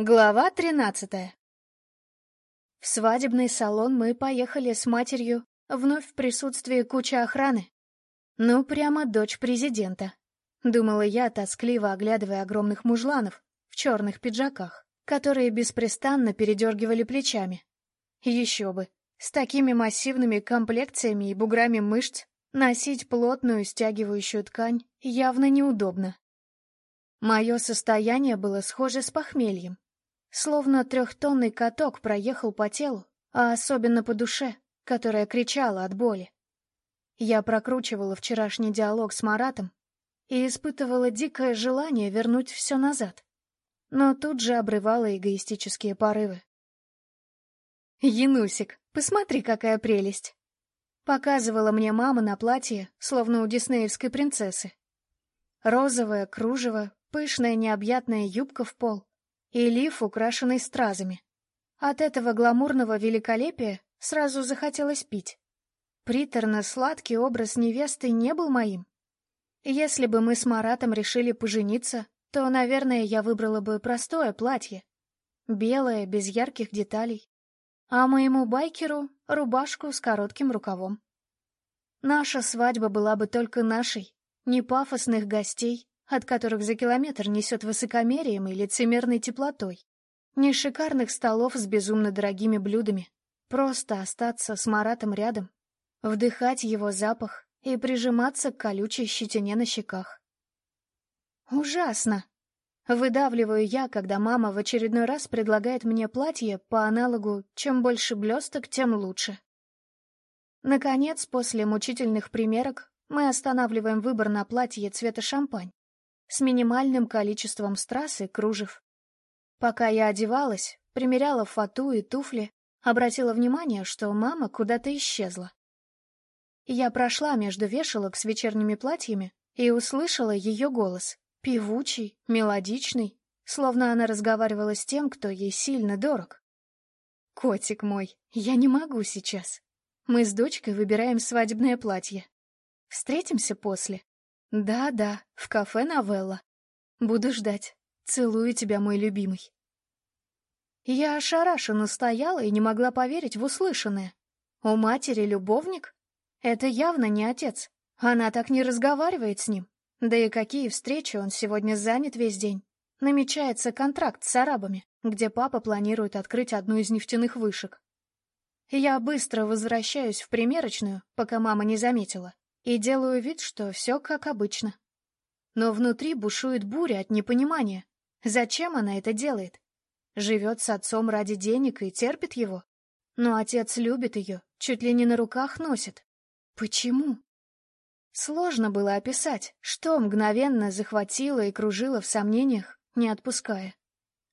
Глава тринадцатая В свадебный салон мы поехали с матерью, вновь в присутствии кучи охраны. Ну, прямо дочь президента. Думала я, тоскливо оглядывая огромных мужланов в черных пиджаках, которые беспрестанно передергивали плечами. Еще бы, с такими массивными комплекциями и буграми мышц носить плотную стягивающую ткань явно неудобно. Мое состояние было схоже с похмельем. Словно трехтонный каток проехал по телу, а особенно по душе, которая кричала от боли. Я прокручивала вчерашний диалог с Маратом и испытывала дикое желание вернуть все назад, но тут же обрывала эгоистические порывы. «Янусик, посмотри, какая прелесть!» Показывала мне мама на платье, словно у диснеевской принцессы. Розовое кружево, пышная необъятная юбка в пол, и лиф, украшенный стразами. От этого гламурного великолепия сразу захотелось пить. Приторно-сладкий образ невесты не был моим. Если бы мы с Маратом решили пожениться, то, наверное, я выбрала бы простое платье. Белое, без ярких деталей. А моему байкеру — рубашку с коротким рукавом. Наша свадьба была бы только нашей, не пафосных гостей, от которых за километр несет высокомерием и лицемерной теплотой. Не шикарных столов с безумно дорогими блюдами. Просто остаться с Маратом рядом, вдыхать его запах и прижиматься к колючей щетине на щеках. Ужасно! Выдавливаю я, когда мама в очередной раз предлагает мне платье по аналогу «чем больше блесток, тем лучше». Наконец, после мучительных примерок, мы останавливаем выбор на платье цвета шампань с минимальным количеством страз и кружев. Пока я одевалась, примеряла фату и туфли, обратила внимание, что мама куда-то исчезла. Я прошла между вешалок с вечерними платьями и услышала ее голос, певучий, мелодичный, словно она разговаривала с тем, кто ей сильно дорог. «Котик мой, я не могу сейчас. Мы с дочкой выбираем свадебное платье. Встретимся после?» Да-да, в кафе «Новелла». Буду ждать. Целую тебя, мой любимый. Я ошарашенно стояла и не могла поверить в услышанное. У матери любовник? Это явно не отец. Она так не разговаривает с ним. Да и какие встречи, он сегодня занят весь день. Намечается контракт с арабами, где папа планирует открыть одну из нефтяных вышек. Я быстро возвращаюсь в примерочную, пока мама не заметила и делаю вид, что все как обычно. Но внутри бушует буря от непонимания. Зачем она это делает? Живет с отцом ради денег и терпит его? Но отец любит ее, чуть ли не на руках носит. Почему? Сложно было описать, что мгновенно захватило и кружило в сомнениях, не отпуская.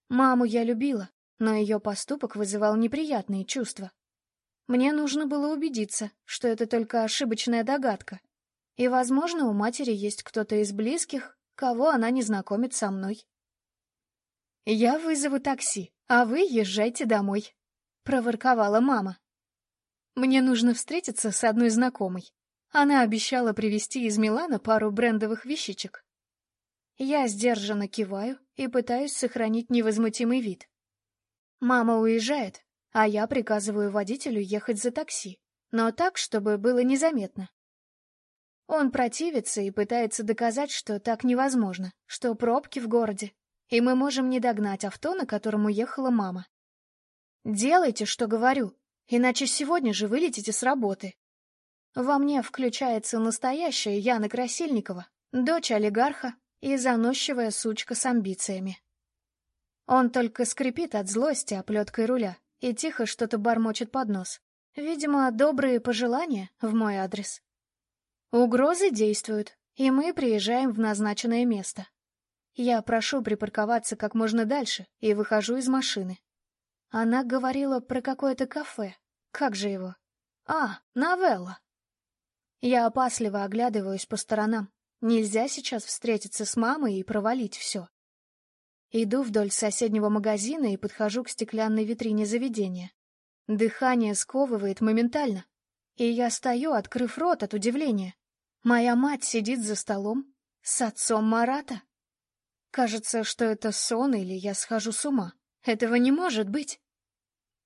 Маму я любила, но ее поступок вызывал неприятные чувства. Мне нужно было убедиться, что это только ошибочная догадка. И, возможно, у матери есть кто-то из близких, кого она не знакомит со мной. «Я вызову такси, а вы езжайте домой», — проворковала мама. «Мне нужно встретиться с одной знакомой. Она обещала привезти из Милана пару брендовых вещичек». Я сдержанно киваю и пытаюсь сохранить невозмутимый вид. Мама уезжает, а я приказываю водителю ехать за такси, но так, чтобы было незаметно. Он противится и пытается доказать, что так невозможно, что пробки в городе, и мы можем не догнать авто, на котором уехала мама. Делайте, что говорю, иначе сегодня же вылетите с работы. Во мне включается настоящая Яна Красильникова, дочь олигарха и заносчивая сучка с амбициями. Он только скрипит от злости оплеткой руля и тихо что-то бормочет под нос. Видимо, добрые пожелания в мой адрес. Угрозы действуют, и мы приезжаем в назначенное место. Я прошу припарковаться как можно дальше и выхожу из машины. Она говорила про какое-то кафе. Как же его? А, новелла. Я опасливо оглядываюсь по сторонам. Нельзя сейчас встретиться с мамой и провалить все. Иду вдоль соседнего магазина и подхожу к стеклянной витрине заведения. Дыхание сковывает моментально, и я стою, открыв рот от удивления. Моя мать сидит за столом с отцом Марата. Кажется, что это сон или я схожу с ума. Этого не может быть.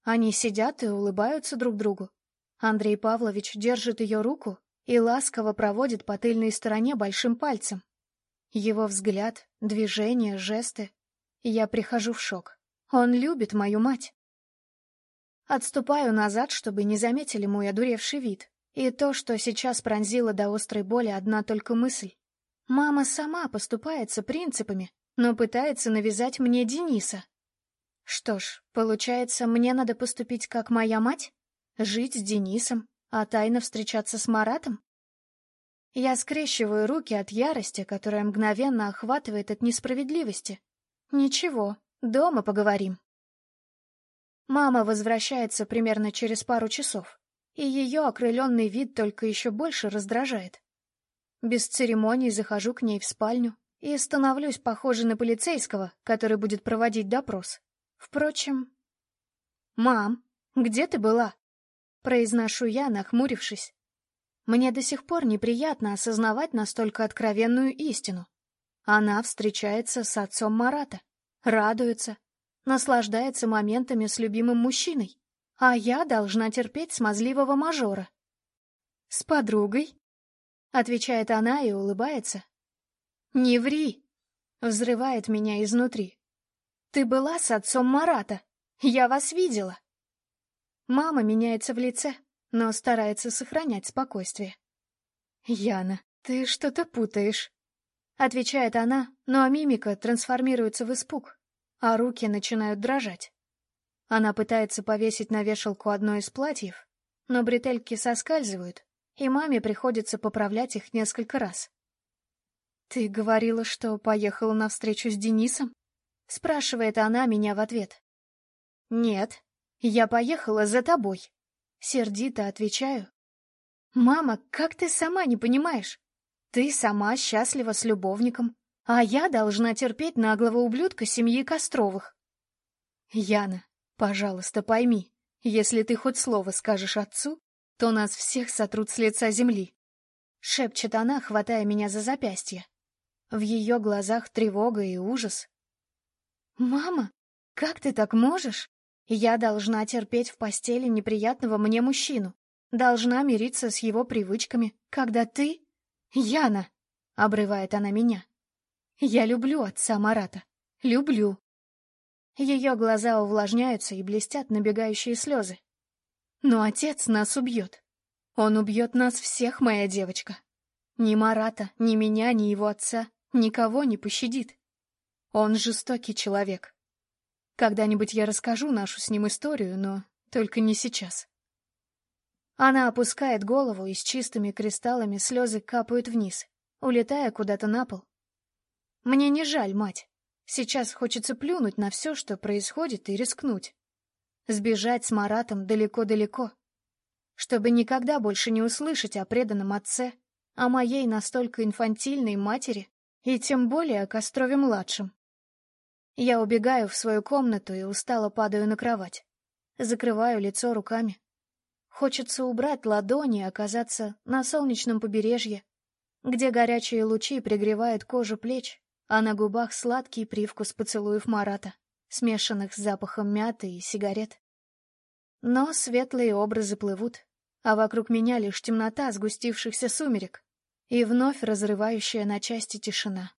Они сидят и улыбаются друг другу. Андрей Павлович держит ее руку и ласково проводит по тыльной стороне большим пальцем. Его взгляд, движения, жесты. Я прихожу в шок. Он любит мою мать. Отступаю назад, чтобы не заметили мой одуревший вид. И то, что сейчас пронзило до острой боли одна только мысль. Мама сама поступается принципами, но пытается навязать мне Дениса. Что ж, получается, мне надо поступить как моя мать? Жить с Денисом, а тайно встречаться с Маратом? Я скрещиваю руки от ярости, которая мгновенно охватывает от несправедливости. Ничего, дома поговорим. Мама возвращается примерно через пару часов, и ее окрыленный вид только еще больше раздражает. Без церемоний захожу к ней в спальню и становлюсь похожей на полицейского, который будет проводить допрос. Впрочем... «Мам, где ты была?» Произношу я, нахмурившись. Мне до сих пор неприятно осознавать настолько откровенную истину. Она встречается с отцом Марата, радуется, наслаждается моментами с любимым мужчиной, а я должна терпеть смазливого мажора. «С подругой?» — отвечает она и улыбается. «Не ври!» — взрывает меня изнутри. Ты была с отцом Марата. Я вас видела. Мама меняется в лице, но старается сохранять спокойствие. Яна, ты что-то путаешь. Отвечает она, но мимика трансформируется в испуг, а руки начинают дрожать. Она пытается повесить на вешалку одно из платьев, но бретельки соскальзывают, и маме приходится поправлять их несколько раз. «Ты говорила, что поехала на встречу с Денисом?» Спрашивает она меня в ответ. Нет, я поехала за тобой. Сердито отвечаю. Мама, как ты сама не понимаешь? Ты сама счастлива с любовником, а я должна терпеть наглого ублюдка семьи Костровых. Яна, пожалуйста, пойми, если ты хоть слово скажешь отцу, то нас всех сотрут с лица земли. Шепчет она, хватая меня за запястье. В ее глазах тревога и ужас. «Мама, как ты так можешь? Я должна терпеть в постели неприятного мне мужчину. Должна мириться с его привычками, когда ты... Яна!» — обрывает она меня. «Я люблю отца Марата. Люблю». Ее глаза увлажняются и блестят набегающие слезы. «Но отец нас убьет. Он убьет нас всех, моя девочка. Ни Марата, ни меня, ни его отца, никого не пощадит. Он жестокий человек. Когда-нибудь я расскажу нашу с ним историю, но только не сейчас. Она опускает голову, и с чистыми кристаллами слезы капают вниз, улетая куда-то на пол. Мне не жаль, мать. Сейчас хочется плюнуть на все, что происходит, и рискнуть. Сбежать с Маратом далеко-далеко. Чтобы никогда больше не услышать о преданном отце, о моей настолько инфантильной матери и тем более о Кострове-младшем. Я убегаю в свою комнату и устало падаю на кровать. Закрываю лицо руками. Хочется убрать ладони и оказаться на солнечном побережье, где горячие лучи пригревают кожу плеч, а на губах сладкий привкус поцелуев Марата, смешанных с запахом мяты и сигарет. Но светлые образы плывут, а вокруг меня лишь темнота сгустившихся сумерек и вновь разрывающая на части тишина.